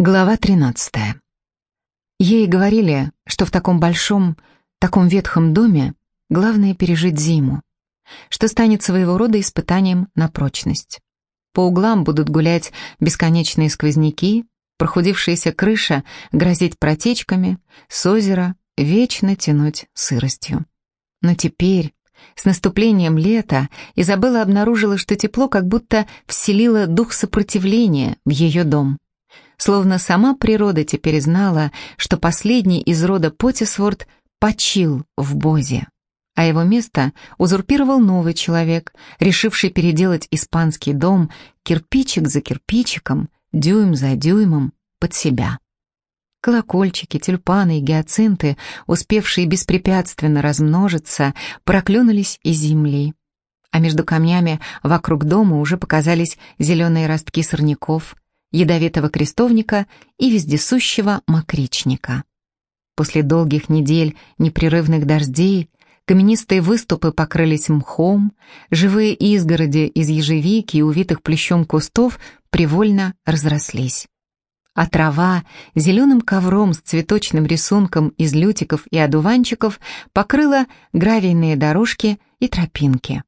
Глава 13. Ей говорили, что в таком большом, таком ветхом доме главное пережить зиму, что станет своего рода испытанием на прочность. По углам будут гулять бесконечные сквозняки, прохудившаяся крыша грозить протечками, с озера вечно тянуть сыростью. Но теперь, с наступлением лета, Изабелла обнаружила, что тепло как будто вселило дух сопротивления в ее дом словно сама природа теперь знала, что последний из рода Потисворд почил в Бозе, а его место узурпировал новый человек, решивший переделать испанский дом кирпичик за кирпичиком, дюйм за дюймом под себя. Колокольчики, тюльпаны и гиацинты, успевшие беспрепятственно размножиться, проклюнулись из земли. А между камнями вокруг дома уже показались зеленые ростки сорняков — ядовитого крестовника и вездесущего мокричника. После долгих недель непрерывных дождей каменистые выступы покрылись мхом, живые изгороди из ежевики и увитых плещом кустов привольно разрослись. А трава зеленым ковром с цветочным рисунком из лютиков и одуванчиков покрыла гравийные дорожки и тропинки.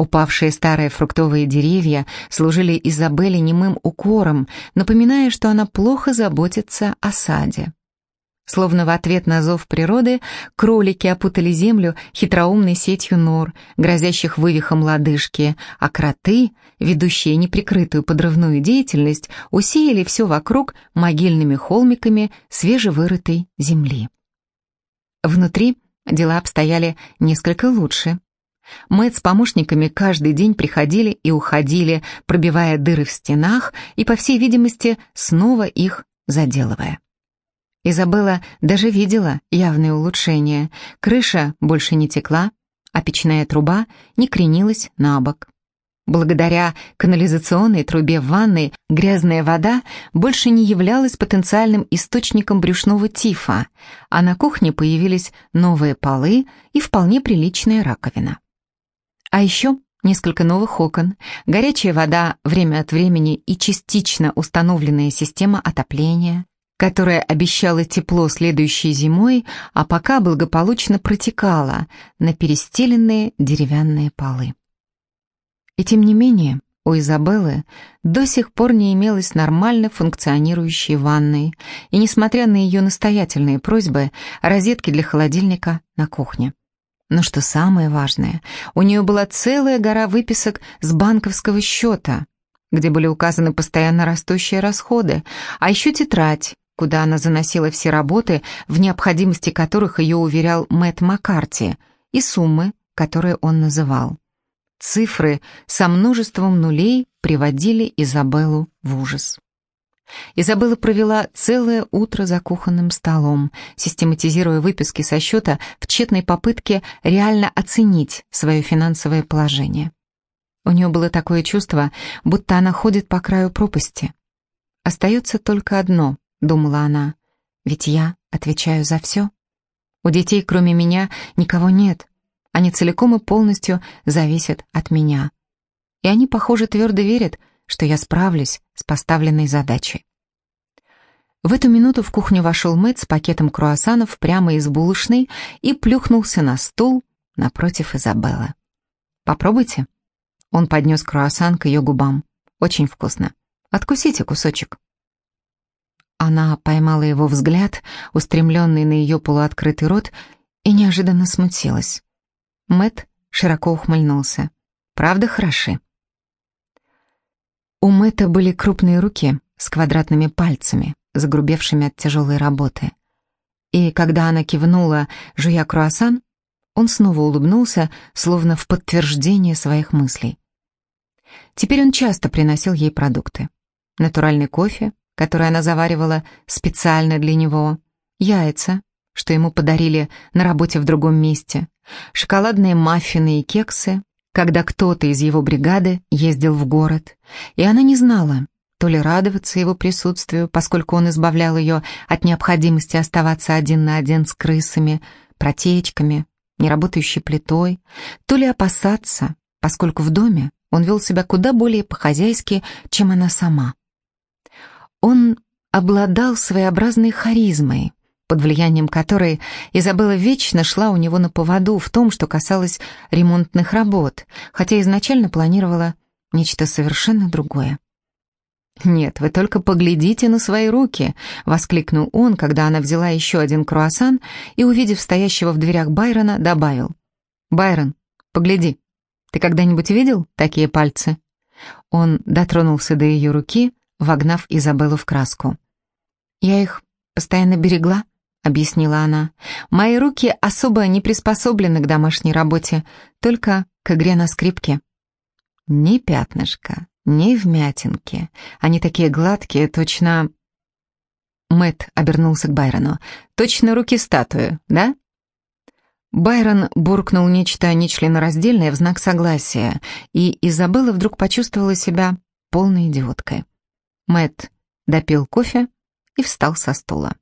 Упавшие старые фруктовые деревья служили Изабелле немым укором, напоминая, что она плохо заботится о саде. Словно в ответ на зов природы, кролики опутали землю хитроумной сетью нор, грозящих вывихом лодыжки, а кроты, ведущие неприкрытую подрывную деятельность, усеяли все вокруг могильными холмиками свежевырытой земли. Внутри дела обстояли несколько лучше. Мэтт с помощниками каждый день приходили и уходили, пробивая дыры в стенах и, по всей видимости, снова их заделывая. Изабелла даже видела явное улучшение. Крыша больше не текла, а печная труба не кренилась на бок. Благодаря канализационной трубе в ванной грязная вода больше не являлась потенциальным источником брюшного тифа, а на кухне появились новые полы и вполне приличная раковина. А еще несколько новых окон, горячая вода время от времени и частично установленная система отопления, которая обещала тепло следующей зимой, а пока благополучно протекала на перестеленные деревянные полы. И тем не менее, у Изабеллы до сих пор не имелось нормально функционирующей ванной, и, несмотря на ее настоятельные просьбы, розетки для холодильника на кухне. Но что самое важное, у нее была целая гора выписок с банковского счета, где были указаны постоянно растущие расходы, а еще тетрадь, куда она заносила все работы, в необходимости которых ее уверял Мэтт Маккарти, и суммы, которые он называл. Цифры со множеством нулей приводили Изабеллу в ужас. Изабелла провела целое утро за кухонным столом, систематизируя выписки со счета в тщетной попытке реально оценить свое финансовое положение. У нее было такое чувство, будто она ходит по краю пропасти. «Остается только одно», — думала она, — «ведь я отвечаю за все. У детей, кроме меня, никого нет. Они целиком и полностью зависят от меня. И они, похоже, твердо верят, что я справлюсь с поставленной задачей. В эту минуту в кухню вошел Мэтт с пакетом круассанов прямо из булочной и плюхнулся на стул напротив Изабеллы. «Попробуйте». Он поднес круассан к ее губам. «Очень вкусно. Откусите кусочек». Она поймала его взгляд, устремленный на ее полуоткрытый рот, и неожиданно смутилась. Мэт широко ухмыльнулся. «Правда хороши?» У Мэтта были крупные руки с квадратными пальцами, загрубевшими от тяжелой работы. И когда она кивнула, жуя круассан, он снова улыбнулся, словно в подтверждение своих мыслей. Теперь он часто приносил ей продукты. Натуральный кофе, который она заваривала специально для него, яйца, что ему подарили на работе в другом месте, шоколадные маффины и кексы, когда кто-то из его бригады ездил в город, и она не знала, то ли радоваться его присутствию, поскольку он избавлял ее от необходимости оставаться один на один с крысами, протечками, неработающей плитой, то ли опасаться, поскольку в доме он вел себя куда более по-хозяйски, чем она сама. Он обладал своеобразной харизмой, под влиянием которой Изабелла вечно шла у него на поводу в том, что касалось ремонтных работ, хотя изначально планировала нечто совершенно другое. «Нет, вы только поглядите на свои руки!» — воскликнул он, когда она взяла еще один круассан и, увидев стоящего в дверях Байрона, добавил. «Байрон, погляди, ты когда-нибудь видел такие пальцы?» Он дотронулся до ее руки, вогнав Изабеллу в краску. «Я их постоянно берегла», — объяснила она. «Мои руки особо не приспособлены к домашней работе, только к игре на скрипке». «Ни пятнышка, ни вмятинки. Они такие гладкие, точно...» Мэт обернулся к Байрону. «Точно руки статуи, да?» Байрон буркнул нечто нечленораздельное в знак согласия, и Изабелла вдруг почувствовала себя полной идиоткой. Мэт допил кофе и встал со стула.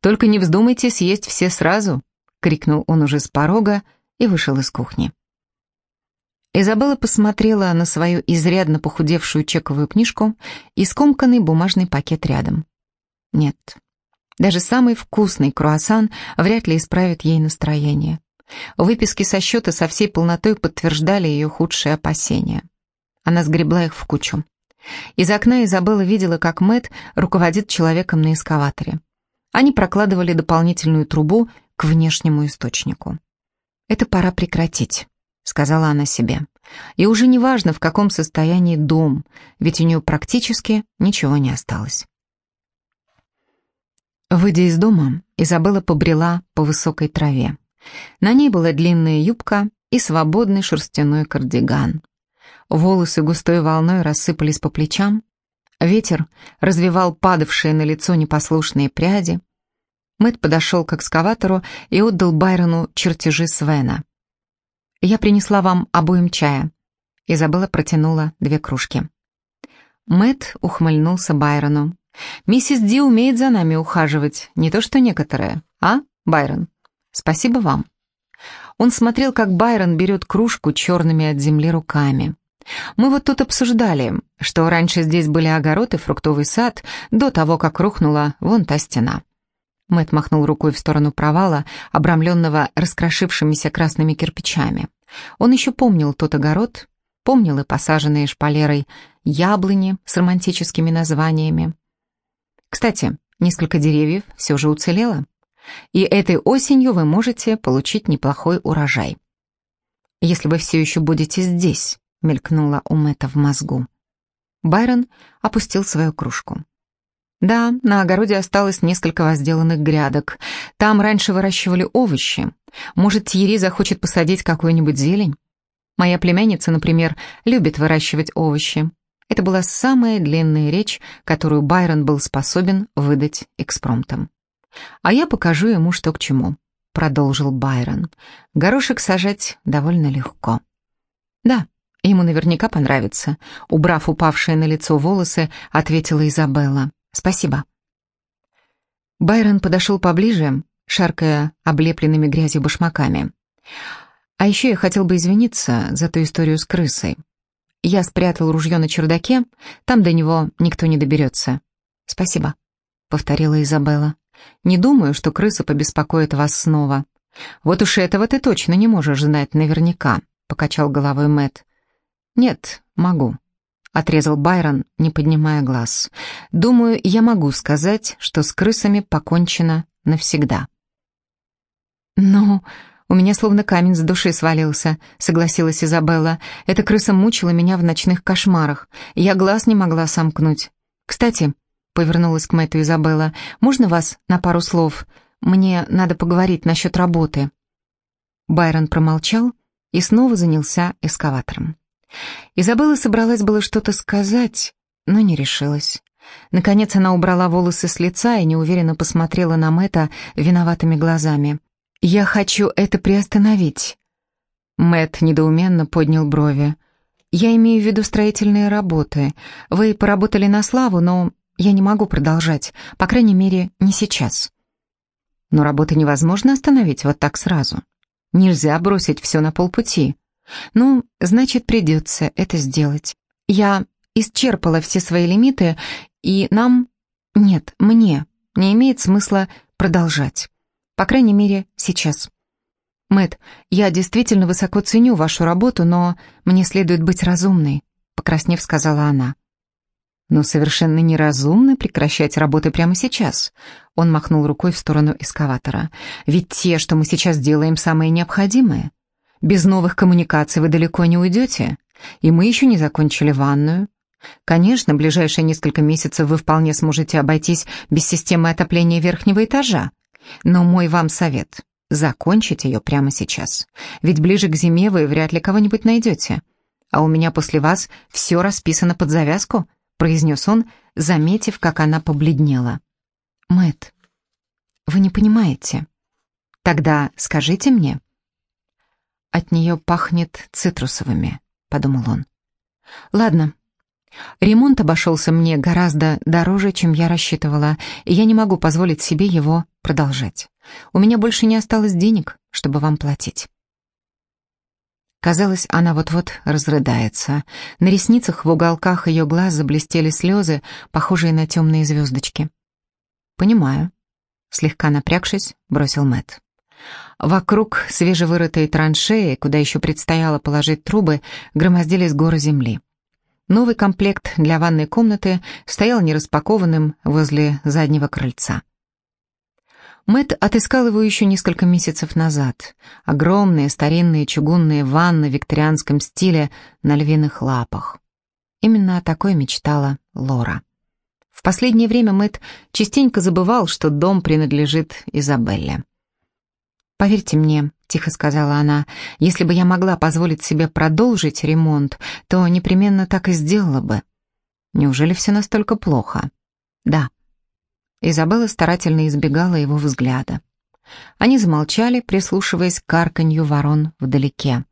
«Только не вздумайте съесть все сразу!» — крикнул он уже с порога и вышел из кухни. Изабелла посмотрела на свою изрядно похудевшую чековую книжку и скомканный бумажный пакет рядом. Нет, даже самый вкусный круассан вряд ли исправит ей настроение. Выписки со счета со всей полнотой подтверждали ее худшие опасения. Она сгребла их в кучу. Из окна Изабелла видела, как Мэт руководит человеком на эскаваторе. Они прокладывали дополнительную трубу к внешнему источнику. Это пора прекратить сказала она себе. И уже не важно, в каком состоянии дом, ведь у нее практически ничего не осталось. Выйдя из дома, Изабелла побрела по высокой траве. На ней была длинная юбка и свободный шерстяной кардиган. Волосы густой волной рассыпались по плечам, ветер развивал падавшие на лицо непослушные пряди. Мэтт подошел к экскаватору и отдал Байрону чертежи Свена. «Я принесла вам обоим чая». Изабелла протянула две кружки. Мэт ухмыльнулся Байрону. «Миссис Ди умеет за нами ухаживать, не то что некоторые. А, Байрон? Спасибо вам». Он смотрел, как Байрон берет кружку черными от земли руками. «Мы вот тут обсуждали, что раньше здесь были огород и фруктовый сад до того, как рухнула вон та стена. Мэт махнул рукой в сторону провала, обрамленного раскрошившимися красными кирпичами. Он еще помнил тот огород, помнил и посаженные шпалерой яблони с романтическими названиями. Кстати, несколько деревьев все же уцелело, и этой осенью вы можете получить неплохой урожай. «Если вы все еще будете здесь», — мелькнула у Мэтта в мозгу. Байрон опустил свою кружку. Да, на огороде осталось несколько возделанных грядок. Там раньше выращивали овощи. Может, Тьерри захочет посадить какую-нибудь зелень? Моя племянница, например, любит выращивать овощи. Это была самая длинная речь, которую Байрон был способен выдать экспромтом. «А я покажу ему, что к чему», — продолжил Байрон. «Горошек сажать довольно легко». «Да, ему наверняка понравится», — убрав упавшие на лицо волосы, ответила Изабелла. Спасибо. Байрон подошел поближе, шаркая облепленными грязью башмаками. А еще я хотел бы извиниться за ту историю с крысой. Я спрятал ружье на чердаке, там до него никто не доберется. Спасибо, повторила Изабелла. Не думаю, что крыса побеспокоит вас снова. Вот уж этого ты точно не можешь знать наверняка, покачал головой Мэт. Нет, могу. — отрезал Байрон, не поднимая глаз. «Думаю, я могу сказать, что с крысами покончено навсегда». «Ну, у меня словно камень с души свалился», — согласилась Изабелла. «Эта крыса мучила меня в ночных кошмарах. Я глаз не могла сомкнуть. Кстати», — повернулась к Мэтту Изабелла, «можно вас на пару слов? Мне надо поговорить насчет работы». Байрон промолчал и снова занялся эскаватором. Изабелла собралась было что-то сказать, но не решилась. Наконец она убрала волосы с лица и неуверенно посмотрела на Мэтта виноватыми глазами. «Я хочу это приостановить». Мэт недоуменно поднял брови. «Я имею в виду строительные работы. Вы поработали на славу, но я не могу продолжать, по крайней мере, не сейчас». «Но работы невозможно остановить вот так сразу. Нельзя бросить все на полпути. Ну, значит, придется это сделать. Я исчерпала все свои лимиты, и нам Нет, мне не имеет смысла продолжать. По крайней мере, сейчас. Мэт, я действительно высоко ценю вашу работу, но мне следует быть разумной, покраснев, сказала она. Но совершенно неразумно прекращать работы прямо сейчас. Он махнул рукой в сторону эскаватора. Ведь те, что мы сейчас делаем, самое необходимое. Без новых коммуникаций вы далеко не уйдете. И мы еще не закончили ванную. Конечно, ближайшие несколько месяцев вы вполне сможете обойтись без системы отопления верхнего этажа. Но мой вам совет – закончить ее прямо сейчас. Ведь ближе к зиме вы вряд ли кого-нибудь найдете. А у меня после вас все расписано под завязку – произнес он, заметив, как она побледнела. Мэт, вы не понимаете. Тогда скажите мне. От нее пахнет цитрусовыми, подумал он. Ладно. Ремонт обошелся мне гораздо дороже, чем я рассчитывала, и я не могу позволить себе его продолжать. У меня больше не осталось денег, чтобы вам платить. Казалось, она вот-вот разрыдается. На ресницах в уголках ее глаз заблестели слезы, похожие на темные звездочки. «Понимаю», — слегка напрягшись, бросил Мэт. Вокруг свежевырытой траншеи, куда еще предстояло положить трубы, громоздились горы земли. Новый комплект для ванной комнаты стоял нераспакованным возле заднего крыльца. Мэт отыскал его еще несколько месяцев назад. Огромные старинные чугунные ванны в викторианском стиле на львиных лапах. Именно о такой мечтала Лора. В последнее время Мэт частенько забывал, что дом принадлежит Изабелле. «Поверьте мне», — тихо сказала она, — «если бы я могла позволить себе продолжить ремонт, то непременно так и сделала бы». «Неужели все настолько плохо?» «Да», Изабелла старательно избегала его взгляда. Они замолчали, прислушиваясь к карканью ворон вдалеке.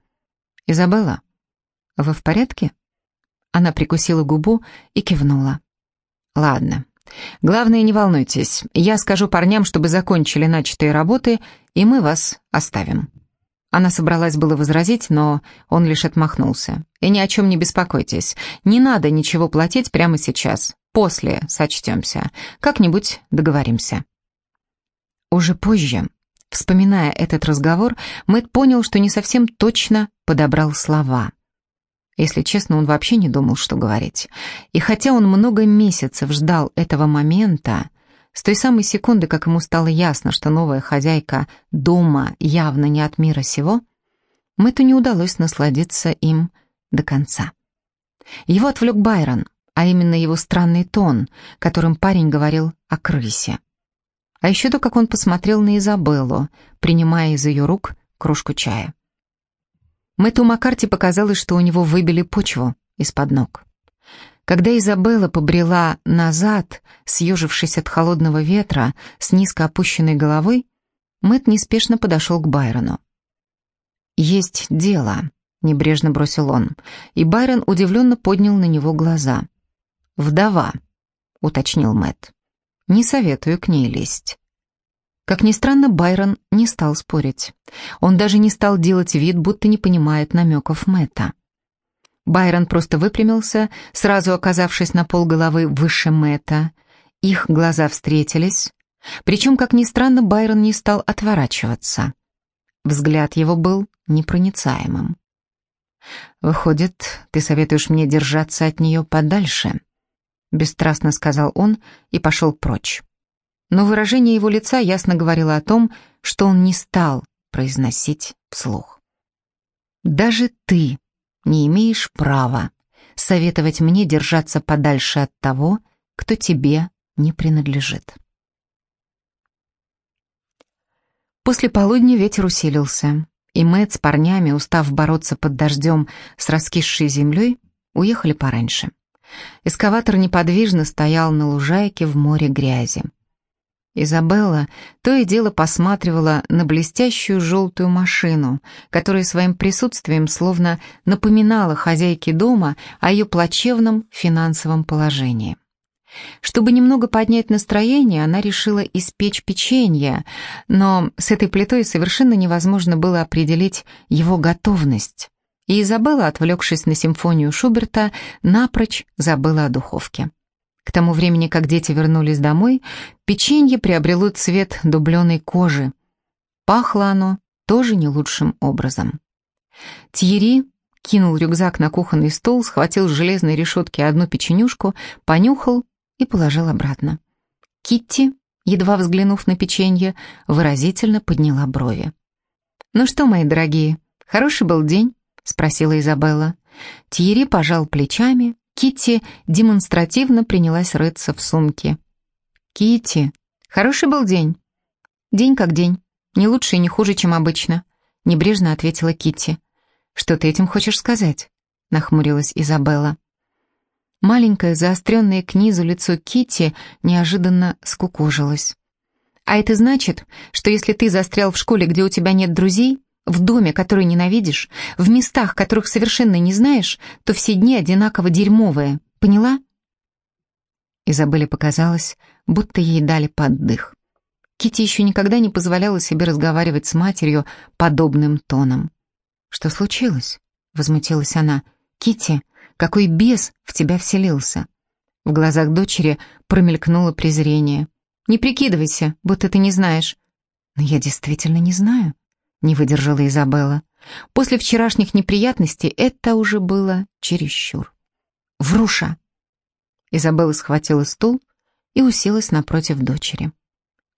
«Изабелла, вы в порядке?» Она прикусила губу и кивнула. «Ладно. Главное, не волнуйтесь. Я скажу парням, чтобы закончили начатые работы, и мы вас оставим». Она собралась было возразить, но он лишь отмахнулся. «И ни о чем не беспокойтесь. Не надо ничего платить прямо сейчас. После сочтемся. Как-нибудь договоримся». Уже позже, вспоминая этот разговор, Мэтт понял, что не совсем точно подобрал слова. Если честно, он вообще не думал, что говорить. И хотя он много месяцев ждал этого момента, с той самой секунды, как ему стало ясно, что новая хозяйка дома явно не от мира сего, Мэтту не удалось насладиться им до конца. Его отвлек Байрон — а именно его странный тон, которым парень говорил о крысе. А еще то, как он посмотрел на Изабеллу, принимая из ее рук кружку чая. Мэтту Маккарти показалось, что у него выбили почву из-под ног. Когда Изабелла побрела назад, съежившись от холодного ветра, с низко опущенной головой, Мэтт неспешно подошел к Байрону. «Есть дело», — небрежно бросил он, и Байрон удивленно поднял на него глаза — «Вдова», — уточнил Мэт. «Не советую к ней лезть». Как ни странно, Байрон не стал спорить. Он даже не стал делать вид, будто не понимает намеков Мэтта. Байрон просто выпрямился, сразу оказавшись на полголовы выше Мэтта. Их глаза встретились. Причем, как ни странно, Байрон не стал отворачиваться. Взгляд его был непроницаемым. «Выходит, ты советуешь мне держаться от нее подальше?» — бесстрастно сказал он и пошел прочь. Но выражение его лица ясно говорило о том, что он не стал произносить вслух. «Даже ты не имеешь права советовать мне держаться подальше от того, кто тебе не принадлежит». После полудня ветер усилился, и Мэтт с парнями, устав бороться под дождем с раскисшей землей, уехали пораньше. Эскаватор неподвижно стоял на лужайке в море грязи. Изабелла то и дело посматривала на блестящую желтую машину, которая своим присутствием словно напоминала хозяйке дома о ее плачевном финансовом положении. Чтобы немного поднять настроение, она решила испечь печенье, но с этой плитой совершенно невозможно было определить его готовность и Изабелла, отвлекшись на симфонию Шуберта, напрочь забыла о духовке. К тому времени, как дети вернулись домой, печенье приобрело цвет дубленой кожи. Пахло оно тоже не лучшим образом. Тьерри кинул рюкзак на кухонный стол, схватил с железной решетки одну печенюшку, понюхал и положил обратно. Китти, едва взглянув на печенье, выразительно подняла брови. «Ну что, мои дорогие, хороший был день?» — спросила Изабелла. Тьерри пожал плечами, Китти демонстративно принялась рыться в сумке. «Китти, хороший был день?» «День как день, не лучше и не хуже, чем обычно», — небрежно ответила Китти. «Что ты этим хочешь сказать?» — нахмурилась Изабелла. Маленькое, заостренное к низу лицо Китти неожиданно скукожилось. «А это значит, что если ты застрял в школе, где у тебя нет друзей, в доме, который ненавидишь, в местах, которых совершенно не знаешь, то все дни одинаково дерьмовые. Поняла?» Изабелле показалось, будто ей дали поддых. Кити еще никогда не позволяла себе разговаривать с матерью подобным тоном. «Что случилось?» — возмутилась она. Кити, какой бес в тебя вселился?» В глазах дочери промелькнуло презрение. «Не прикидывайся, будто ты не знаешь». «Но я действительно не знаю», — не выдержала Изабелла. После вчерашних неприятностей это уже было чересчур. «Вруша!» Изабелла схватила стул и уселась напротив дочери.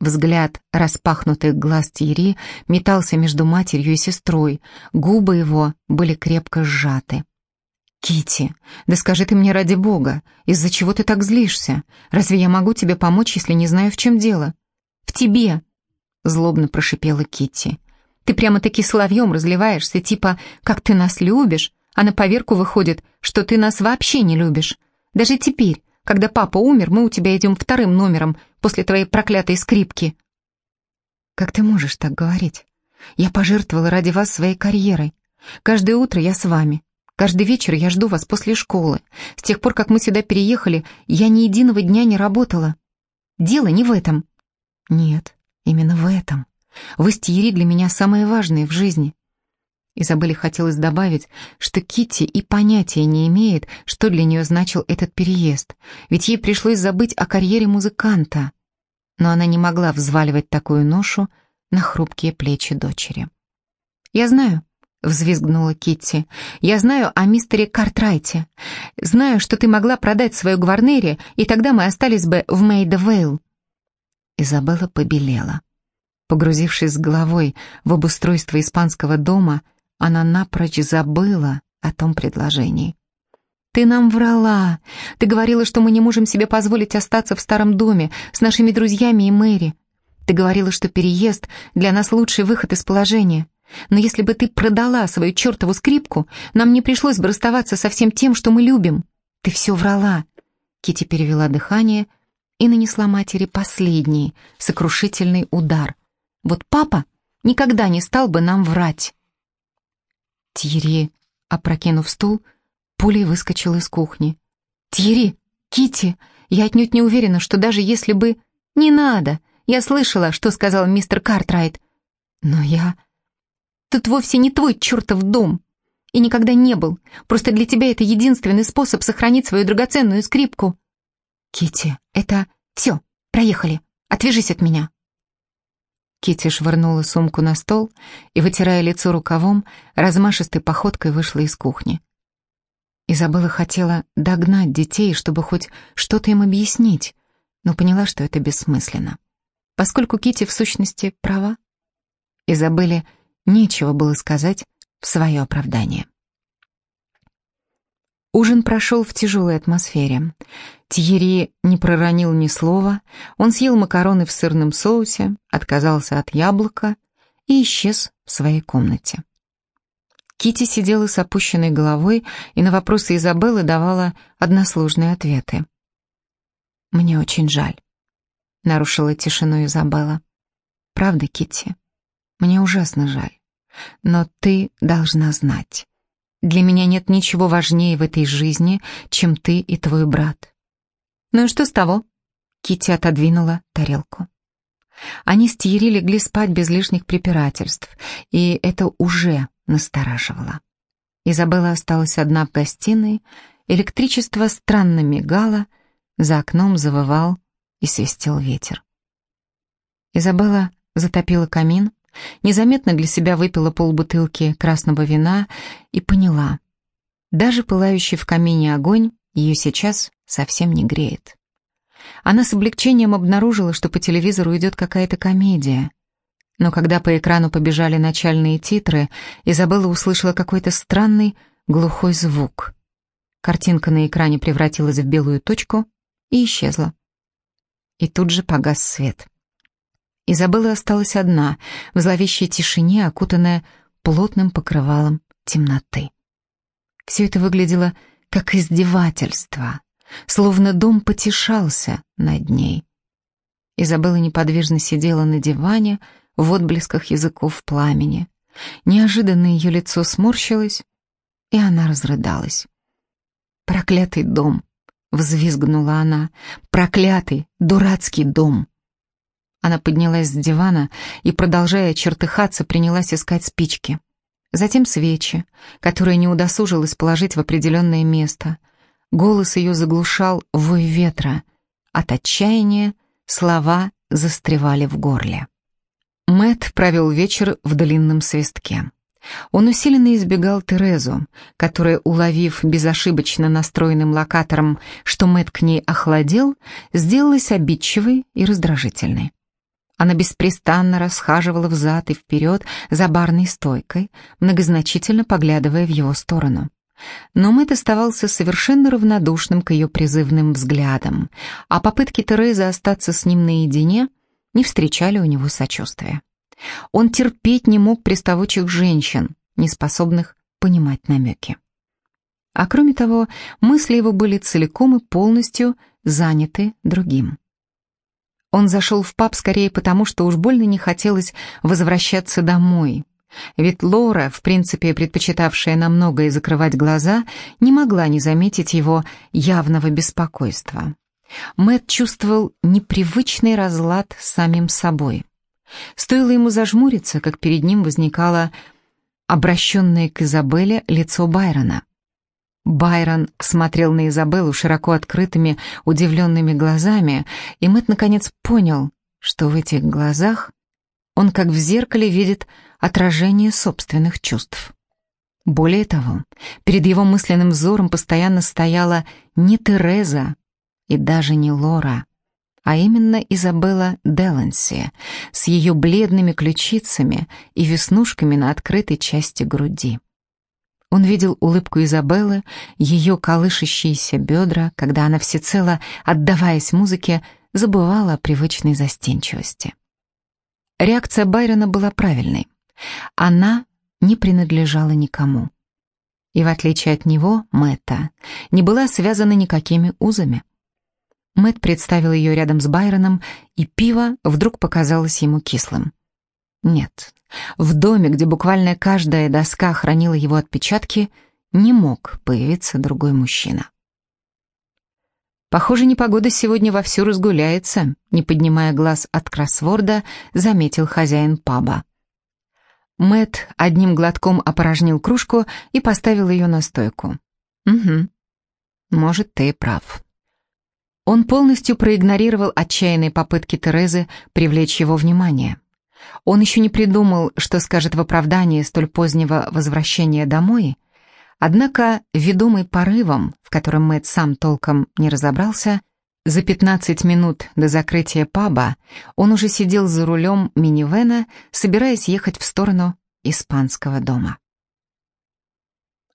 Взгляд распахнутых глаз Тьерри метался между матерью и сестрой, губы его были крепко сжаты. Кити, да скажи ты мне ради бога, из-за чего ты так злишься? Разве я могу тебе помочь, если не знаю, в чем дело? В тебе, злобно прошипела Кити. Ты прямо-таки соловьем разливаешься, типа, как ты нас любишь, а на поверку выходит, что ты нас вообще не любишь. Даже теперь, когда папа умер, мы у тебя идем вторым номером после твоей проклятой скрипки. Как ты можешь так говорить? Я пожертвовала ради вас своей карьерой. Каждое утро я с вами. Каждый вечер я жду вас после школы. С тех пор, как мы сюда переехали, я ни единого дня не работала. Дело не в этом. Нет, именно в этом. Вы с для меня самое важное в жизни. Изабелле хотелось добавить, что Китти и понятия не имеет, что для нее значил этот переезд, ведь ей пришлось забыть о карьере музыканта. Но она не могла взваливать такую ношу на хрупкие плечи дочери. «Я знаю», — взвизгнула Китти. «Я знаю о мистере Картрайте. Знаю, что ты могла продать свою Гварнери, и тогда мы остались бы в Мейда-Вейл». Изабелла побелела. Погрузившись с головой в обустройство испанского дома, она напрочь забыла о том предложении. «Ты нам врала. Ты говорила, что мы не можем себе позволить остаться в старом доме с нашими друзьями и Мэри. Ты говорила, что переезд для нас лучший выход из положения. Но если бы ты продала свою чертову скрипку, нам не пришлось бы расставаться со всем тем, что мы любим. Ты все врала. Кити перевела дыхание и нанесла матери последний, сокрушительный удар. Вот папа никогда не стал бы нам врать. Тьерри, опрокинув стул, пулей выскочил из кухни. Тьерри, Кити, я отнюдь не уверена, что даже если бы... Не надо, я слышала, что сказал мистер Картрайт. Но я... Тут вовсе не твой чертов дом. И никогда не был. Просто для тебя это единственный способ сохранить свою драгоценную скрипку. Кити, это... Все, проехали. Отвяжись от меня. Кити швырнула сумку на стол и, вытирая лицо рукавом, размашистой походкой вышла из кухни. Изабелла хотела догнать детей, чтобы хоть что-то им объяснить, но поняла, что это бессмысленно. Поскольку Кити в сущности права, Изабелле Нечего было сказать в свое оправдание. Ужин прошел в тяжелой атмосфере. Тьерри не проронил ни слова, он съел макароны в сырном соусе, отказался от яблока и исчез в своей комнате. Кити сидела с опущенной головой и на вопросы Изабеллы давала односложные ответы. «Мне очень жаль», — нарушила тишину Изабелла. «Правда, Кити, мне ужасно жаль. Но ты должна знать. Для меня нет ничего важнее в этой жизни, чем ты и твой брат. Ну и что с того? Кити отодвинула тарелку. Они с Тьерри легли спать без лишних препирательств, и это уже настораживало. Изабелла осталась одна в гостиной, электричество странно мигало, За окном завывал и свистел ветер. Изабелла затопила камин, незаметно для себя выпила полбутылки красного вина и поняла, даже пылающий в камине огонь ее сейчас совсем не греет. Она с облегчением обнаружила, что по телевизору идет какая-то комедия. Но когда по экрану побежали начальные титры, Изабелла услышала какой-то странный глухой звук. Картинка на экране превратилась в белую точку и исчезла. И тут же погас свет. Изабелла осталась одна, в зловещей тишине, окутанная плотным покрывалом темноты. Все это выглядело как издевательство, словно дом потешался над ней. Изабелла неподвижно сидела на диване в отблесках языков пламени. Неожиданно ее лицо сморщилось, и она разрыдалась. «Проклятый дом!» — взвизгнула она. «Проклятый, дурацкий дом!» Она поднялась с дивана и, продолжая чертыхаться, принялась искать спички. Затем свечи, которые не удосужилась положить в определенное место. Голос ее заглушал вой ветра. От отчаяния слова застревали в горле. Мэт провел вечер в длинном свистке. Он усиленно избегал Терезу, которая, уловив безошибочно настроенным локатором, что Мэт к ней охладел, сделалась обидчивой и раздражительной. Она беспрестанно расхаживала взад и вперед за барной стойкой, многозначительно поглядывая в его сторону. Но Мэтт оставался совершенно равнодушным к ее призывным взглядам, а попытки Терезы остаться с ним наедине не встречали у него сочувствия. Он терпеть не мог приставучих женщин, не способных понимать намеки. А кроме того, мысли его были целиком и полностью заняты другим. Он зашел в паб скорее потому, что уж больно не хотелось возвращаться домой. Ведь Лора, в принципе предпочитавшая на многое закрывать глаза, не могла не заметить его явного беспокойства. Мэт чувствовал непривычный разлад с самим собой. Стоило ему зажмуриться, как перед ним возникало обращенное к Изабелле лицо Байрона. Байрон смотрел на Изабеллу широко открытыми, удивленными глазами, и Мэтт наконец понял, что в этих глазах он как в зеркале видит отражение собственных чувств. Более того, перед его мысленным взором постоянно стояла не Тереза и даже не Лора, а именно Изабелла Деланси с ее бледными ключицами и веснушками на открытой части груди. Он видел улыбку Изабеллы, ее колышащиеся бедра, когда она всецело, отдаваясь музыке, забывала о привычной застенчивости. Реакция Байрона была правильной. Она не принадлежала никому. И в отличие от него, Мэтта, не была связана никакими узами. Мэт представил ее рядом с Байроном, и пиво вдруг показалось ему кислым. Нет, в доме, где буквально каждая доска хранила его отпечатки, не мог появиться другой мужчина. «Похоже, непогода сегодня вовсю разгуляется», не поднимая глаз от кроссворда, заметил хозяин паба. Мэт одним глотком опорожнил кружку и поставил ее на стойку. «Угу. Может, ты прав». Он полностью проигнорировал отчаянные попытки Терезы привлечь его внимание. Он еще не придумал, что скажет в оправдании столь позднего возвращения домой, однако, ведомый порывом, в котором Мэтт сам толком не разобрался, за 15 минут до закрытия паба он уже сидел за рулем минивэна, собираясь ехать в сторону испанского дома.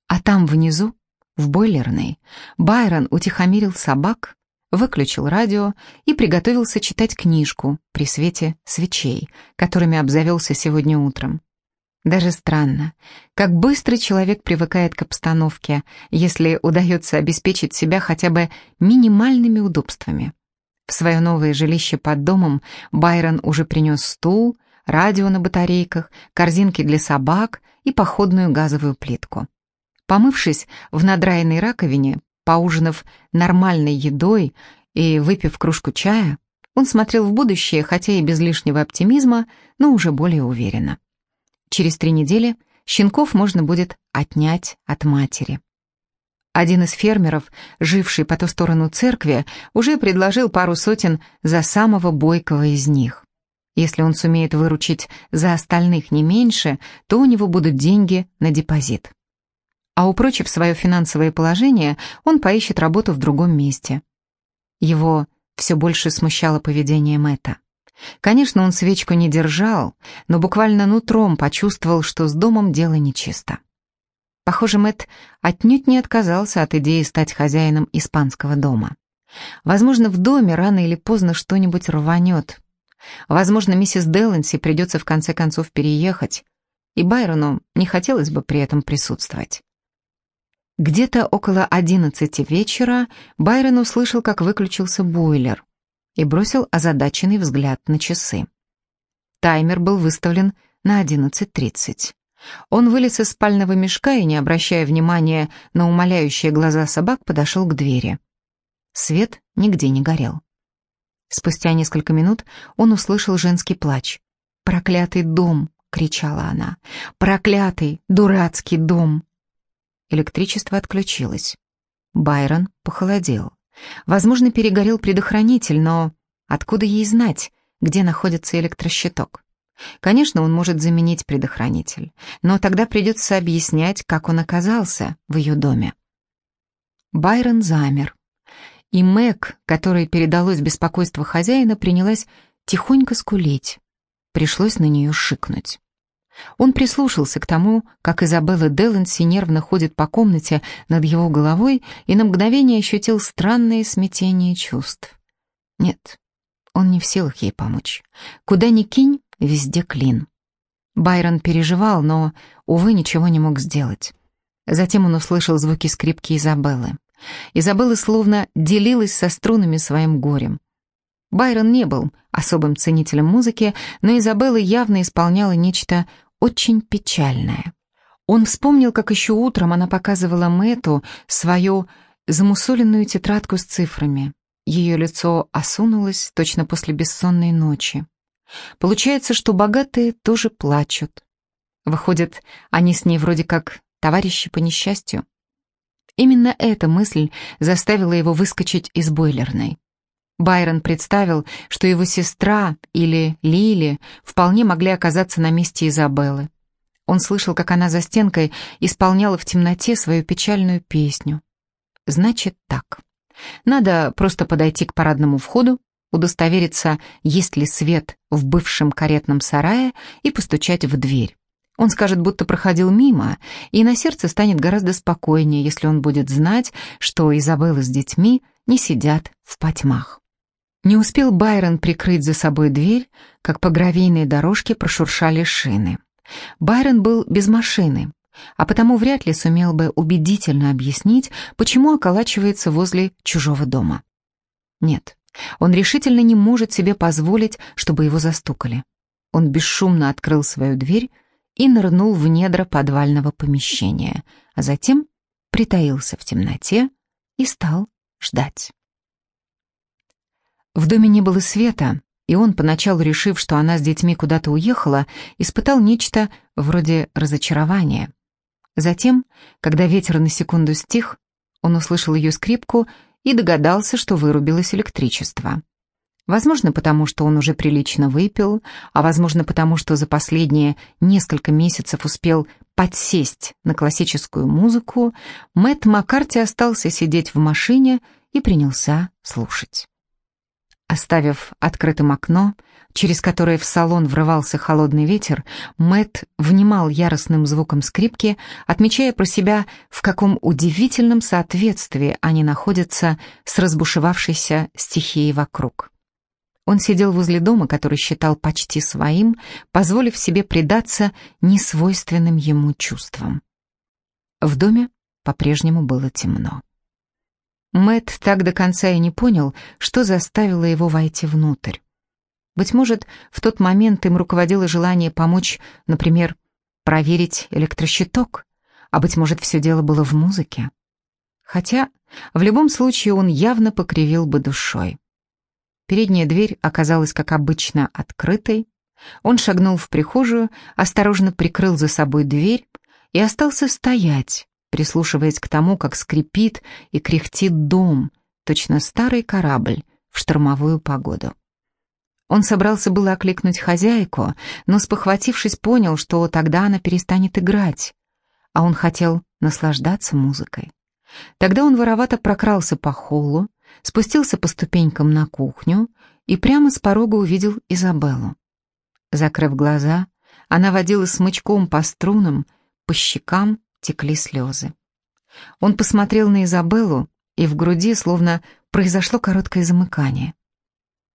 А там внизу, в бойлерной, Байрон утихомирил собак, выключил радио и приготовился читать книжку при свете свечей, которыми обзавелся сегодня утром. Даже странно, как быстро человек привыкает к обстановке, если удается обеспечить себя хотя бы минимальными удобствами. В свое новое жилище под домом Байрон уже принес стул, радио на батарейках, корзинки для собак и походную газовую плитку. Помывшись в надраенной раковине, Поужинав нормальной едой и выпив кружку чая, он смотрел в будущее, хотя и без лишнего оптимизма, но уже более уверенно. Через три недели щенков можно будет отнять от матери. Один из фермеров, живший по ту сторону церкви, уже предложил пару сотен за самого бойкого из них. Если он сумеет выручить за остальных не меньше, то у него будут деньги на депозит. А упрочив свое финансовое положение, он поищет работу в другом месте. Его все больше смущало поведение Мэтта. Конечно, он свечку не держал, но буквально нутром почувствовал, что с домом дело нечисто. Похоже, Мэтт отнюдь не отказался от идеи стать хозяином испанского дома. Возможно, в доме рано или поздно что-нибудь рванет. Возможно, миссис Деланси придется в конце концов переехать, и Байрону не хотелось бы при этом присутствовать. Где-то около одиннадцати вечера Байрон услышал, как выключился бойлер, и бросил озадаченный взгляд на часы. Таймер был выставлен на одиннадцать тридцать. Он вылез из спального мешка и, не обращая внимания на умоляющие глаза собак, подошел к двери. Свет нигде не горел. Спустя несколько минут он услышал женский плач. «Проклятый дом!» — кричала она. «Проклятый, дурацкий дом!» Электричество отключилось. Байрон похолодел. Возможно, перегорел предохранитель, но откуда ей знать, где находится электрощиток? Конечно, он может заменить предохранитель, но тогда придется объяснять, как он оказался в ее доме. Байрон замер. И Мэг, которой передалось беспокойство хозяина, принялась тихонько скулить. Пришлось на нее шикнуть. Он прислушался к тому, как Изабелла Деланси нервно ходит по комнате над его головой и на мгновение ощутил странное смятение чувств. Нет, он не в силах ей помочь. Куда ни кинь, везде клин. Байрон переживал, но, увы, ничего не мог сделать. Затем он услышал звуки скрипки Изабеллы. Изабелла словно делилась со струнами своим горем. Байрон не был особым ценителем музыки, но Изабелла явно исполняла нечто очень печальное. Он вспомнил, как еще утром она показывала Мэту свою замусоленную тетрадку с цифрами. Ее лицо осунулось точно после бессонной ночи. Получается, что богатые тоже плачут. Выходит, они с ней вроде как товарищи по несчастью. Именно эта мысль заставила его выскочить из бойлерной. Байрон представил, что его сестра или Лили вполне могли оказаться на месте Изабеллы. Он слышал, как она за стенкой исполняла в темноте свою печальную песню. Значит так. Надо просто подойти к парадному входу, удостовериться, есть ли свет в бывшем каретном сарае и постучать в дверь. Он скажет, будто проходил мимо, и на сердце станет гораздо спокойнее, если он будет знать, что Изабелла с детьми не сидят в потьмах. Не успел Байрон прикрыть за собой дверь, как по гравийной дорожке прошуршали шины. Байрон был без машины, а потому вряд ли сумел бы убедительно объяснить, почему околачивается возле чужого дома. Нет, он решительно не может себе позволить, чтобы его застукали. Он бесшумно открыл свою дверь и нырнул в недра подвального помещения, а затем притаился в темноте и стал ждать. В доме не было света, и он, поначалу решив, что она с детьми куда-то уехала, испытал нечто вроде разочарования. Затем, когда ветер на секунду стих, он услышал ее скрипку и догадался, что вырубилось электричество. Возможно, потому что он уже прилично выпил, а возможно, потому что за последние несколько месяцев успел подсесть на классическую музыку, Мэтт Маккарти остался сидеть в машине и принялся слушать. Оставив открытым окно, через которое в салон врывался холодный ветер, Мэтт внимал яростным звуком скрипки, отмечая про себя, в каком удивительном соответствии они находятся с разбушевавшейся стихией вокруг. Он сидел возле дома, который считал почти своим, позволив себе предаться несвойственным ему чувствам. В доме по-прежнему было темно. Мэт так до конца и не понял, что заставило его войти внутрь. Быть может, в тот момент им руководило желание помочь, например, проверить электрощиток, а быть может, все дело было в музыке. Хотя, в любом случае, он явно покривил бы душой. Передняя дверь оказалась, как обычно, открытой. Он шагнул в прихожую, осторожно прикрыл за собой дверь и остался стоять, прислушиваясь к тому, как скрипит и кряхтит дом, точно старый корабль в штормовую погоду. Он собрался было окликнуть хозяйку, но, спохватившись, понял, что тогда она перестанет играть, а он хотел наслаждаться музыкой. Тогда он воровато прокрался по холлу, спустился по ступенькам на кухню и прямо с порога увидел Изабеллу. Закрыв глаза, она водила смычком по струнам, по щекам текли слезы. Он посмотрел на Изабеллу, и в груди словно произошло короткое замыкание.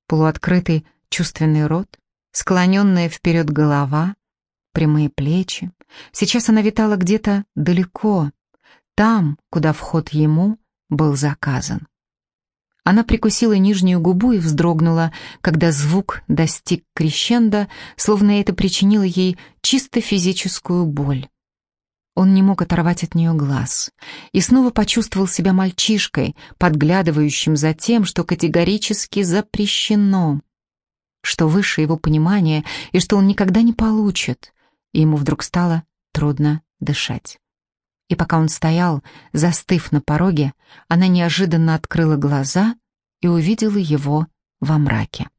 Полуоткрытый чувственный рот, склоненная вперед голова, прямые плечи. Сейчас она витала где-то далеко, там, куда вход ему был заказан. Она прикусила нижнюю губу и вздрогнула, когда звук достиг крещенда, словно это причинило ей чисто физическую боль. Он не мог оторвать от нее глаз и снова почувствовал себя мальчишкой, подглядывающим за тем, что категорически запрещено, что выше его понимания и что он никогда не получит, и ему вдруг стало трудно дышать. И пока он стоял, застыв на пороге, она неожиданно открыла глаза и увидела его во мраке.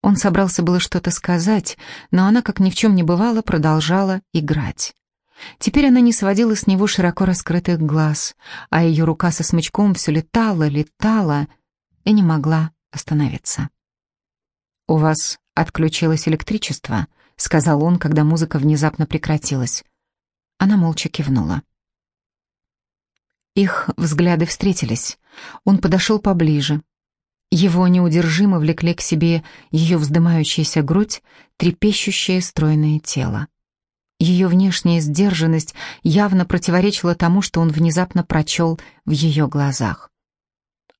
Он собрался было что-то сказать, но она, как ни в чем не бывало, продолжала играть. Теперь она не сводила с него широко раскрытых глаз, а ее рука со смычком все летала, летала и не могла остановиться. «У вас отключилось электричество», — сказал он, когда музыка внезапно прекратилась. Она молча кивнула. Их взгляды встретились. Он подошел поближе. Его неудержимо влекли к себе ее вздымающаяся грудь, трепещущее стройное тело. Ее внешняя сдержанность явно противоречила тому, что он внезапно прочел в ее глазах.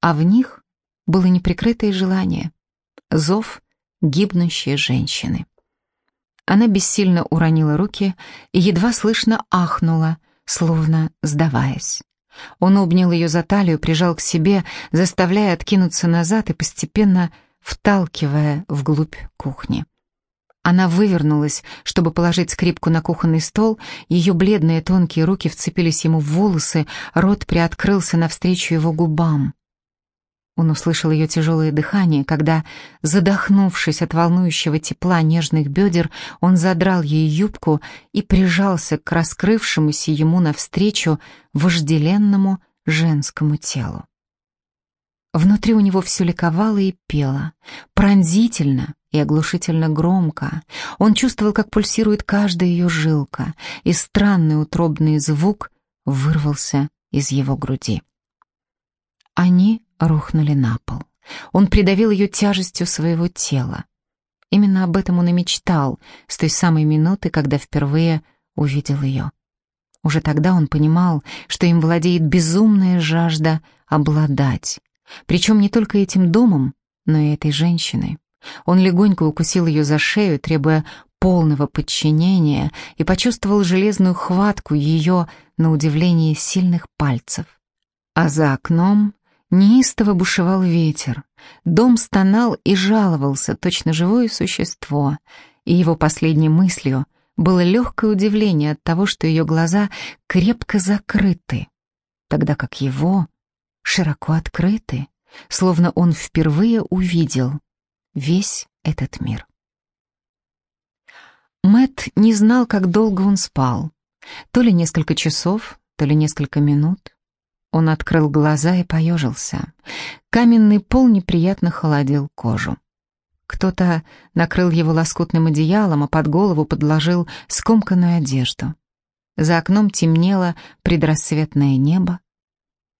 А в них было неприкрытое желание, зов гибнущей женщины. Она бессильно уронила руки и едва слышно ахнула, словно сдаваясь. Он обнял ее за талию, прижал к себе, заставляя откинуться назад и постепенно вталкивая вглубь кухни. Она вывернулась, чтобы положить скрипку на кухонный стол, ее бледные тонкие руки вцепились ему в волосы, рот приоткрылся навстречу его губам. Он услышал ее тяжелое дыхание, когда, задохнувшись от волнующего тепла нежных бедер, он задрал ей юбку и прижался к раскрывшемуся ему навстречу вожделенному женскому телу. Внутри у него все ликовало и пело, пронзительно и оглушительно громко. Он чувствовал, как пульсирует каждая ее жилка, и странный утробный звук вырвался из его груди. Они рухнули на пол. Он придавил ее тяжестью своего тела. Именно об этом он и мечтал с той самой минуты, когда впервые увидел ее. Уже тогда он понимал, что им владеет безумная жажда обладать. Причем не только этим домом, но и этой женщиной. Он легонько укусил ее за шею, требуя полного подчинения, и почувствовал железную хватку ее, на удивление, сильных пальцев. А за окном неистово бушевал ветер, дом стонал и жаловался, точно живое существо, и его последней мыслью было легкое удивление от того, что ее глаза крепко закрыты, тогда как его широко открыты, словно он впервые увидел весь этот мир. Мэт не знал, как долго он спал. То ли несколько часов, то ли несколько минут. Он открыл глаза и поежился. Каменный пол неприятно холодил кожу. Кто-то накрыл его лоскутным одеялом, а под голову подложил скомканную одежду. За окном темнело предрассветное небо.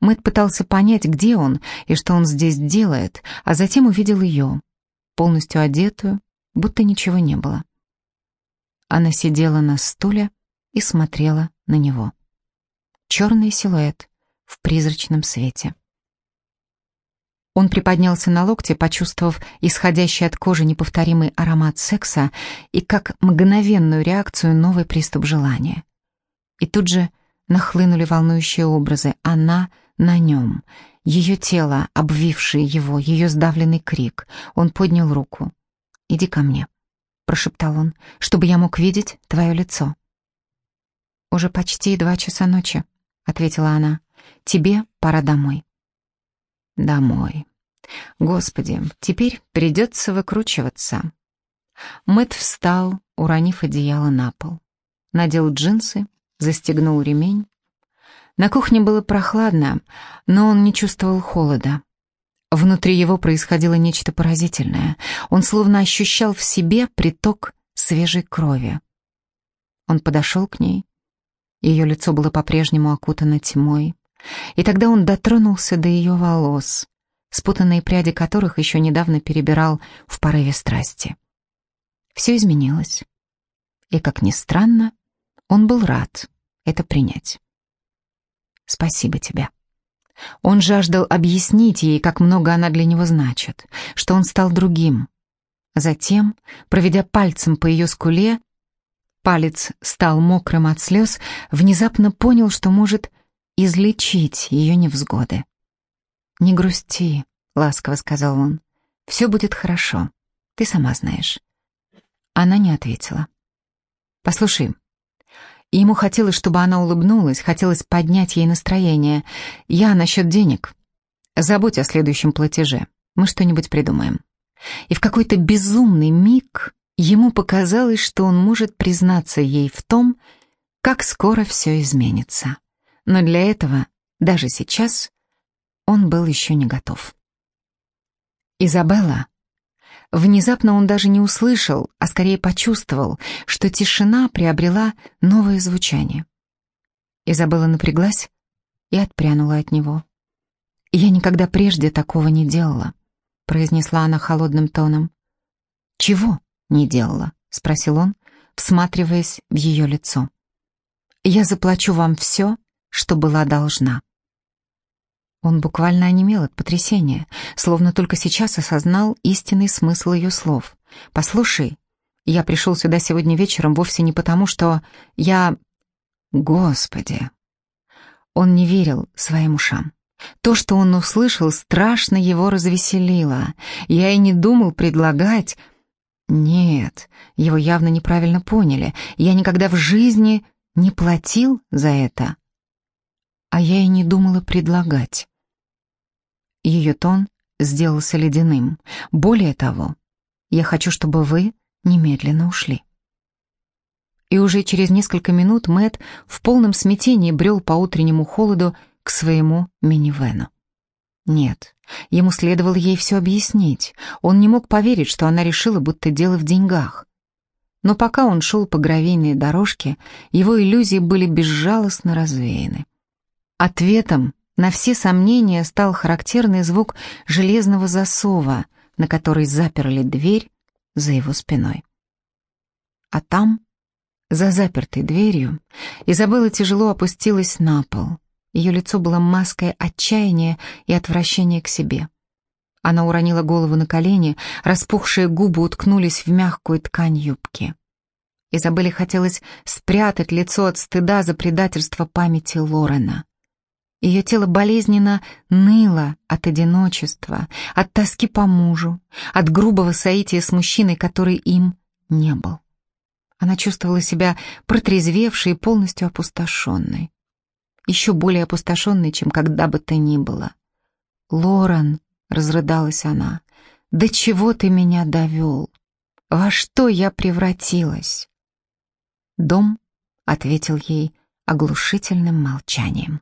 Мэт пытался понять, где он и что он здесь делает, а затем увидел ее полностью одетую, будто ничего не было. Она сидела на стуле и смотрела на него. Черный силуэт в призрачном свете. Он приподнялся на локте, почувствовав исходящий от кожи неповторимый аромат секса и как мгновенную реакцию новый приступ желания. И тут же нахлынули волнующие образы. Она на нем, ее тело, обвившее его, ее сдавленный крик. Он поднял руку. «Иди ко мне», — прошептал он, — «чтобы я мог видеть твое лицо». Уже почти два часа ночи. — ответила она. «Тебе пора домой». «Домой. Господи, теперь придется выкручиваться». Мэт встал, уронив одеяло на пол. Надел джинсы, застегнул ремень. На кухне было прохладно, но он не чувствовал холода. Внутри его происходило нечто поразительное. Он словно ощущал в себе приток свежей крови. Он подошел к ней. Ее лицо было по-прежнему окутано тьмой. И тогда он дотронулся до ее волос, спутанные пряди которых еще недавно перебирал в порыве страсти. Все изменилось. И, как ни странно, он был рад это принять. «Спасибо тебе», он жаждал объяснить ей, как много она для него значит, что он стал другим. Затем, проведя пальцем по ее скуле, палец стал мокрым от слез, внезапно понял, что может излечить ее невзгоды. «Не грусти», — ласково сказал он. «Все будет хорошо, ты сама знаешь». Она не ответила. «Послушай, ему хотелось, чтобы она улыбнулась, хотелось поднять ей настроение. «Я насчет денег. Забудь о следующем платеже. Мы что-нибудь придумаем». И в какой-то безумный миг ему показалось, что он может признаться ей в том, как скоро все изменится. Но для этого, даже сейчас, он был еще не готов. Изабелла Внезапно он даже не услышал, а скорее почувствовал, что тишина приобрела новое звучание. Изабелла напряглась и отпрянула от него. «Я никогда прежде такого не делала», — произнесла она холодным тоном. «Чего не делала?» — спросил он, всматриваясь в ее лицо. «Я заплачу вам все, что была должна». Он буквально онемел от потрясения, словно только сейчас осознал истинный смысл ее слов. «Послушай, я пришел сюда сегодня вечером вовсе не потому, что я... Господи!» Он не верил своим ушам. То, что он услышал, страшно его развеселило. Я и не думал предлагать... Нет, его явно неправильно поняли. Я никогда в жизни не платил за это. А я и не думала предлагать. Ее тон сделался ледяным. Более того, я хочу, чтобы вы немедленно ушли. И уже через несколько минут Мэт в полном смятении брел по утреннему холоду к своему минивену. Нет, ему следовало ей все объяснить. Он не мог поверить, что она решила, будто дело в деньгах. Но пока он шел по гравийной дорожке, его иллюзии были безжалостно развеяны. Ответом на все сомнения стал характерный звук железного засова, на который заперли дверь за его спиной. А там, за запертой дверью, Изабелла тяжело опустилась на пол. Ее лицо было маской отчаяния и отвращения к себе. Она уронила голову на колени, распухшие губы уткнулись в мягкую ткань юбки. Изабелле хотелось спрятать лицо от стыда за предательство памяти Лорена. Ее тело болезненно ныло от одиночества, от тоски по мужу, от грубого соития с мужчиной, который им не был. Она чувствовала себя протрезвевшей и полностью опустошенной. Еще более опустошенной, чем когда бы то ни было. «Лорен», — разрыдалась она, — «до чего ты меня довел? Во что я превратилась?» Дом ответил ей оглушительным молчанием.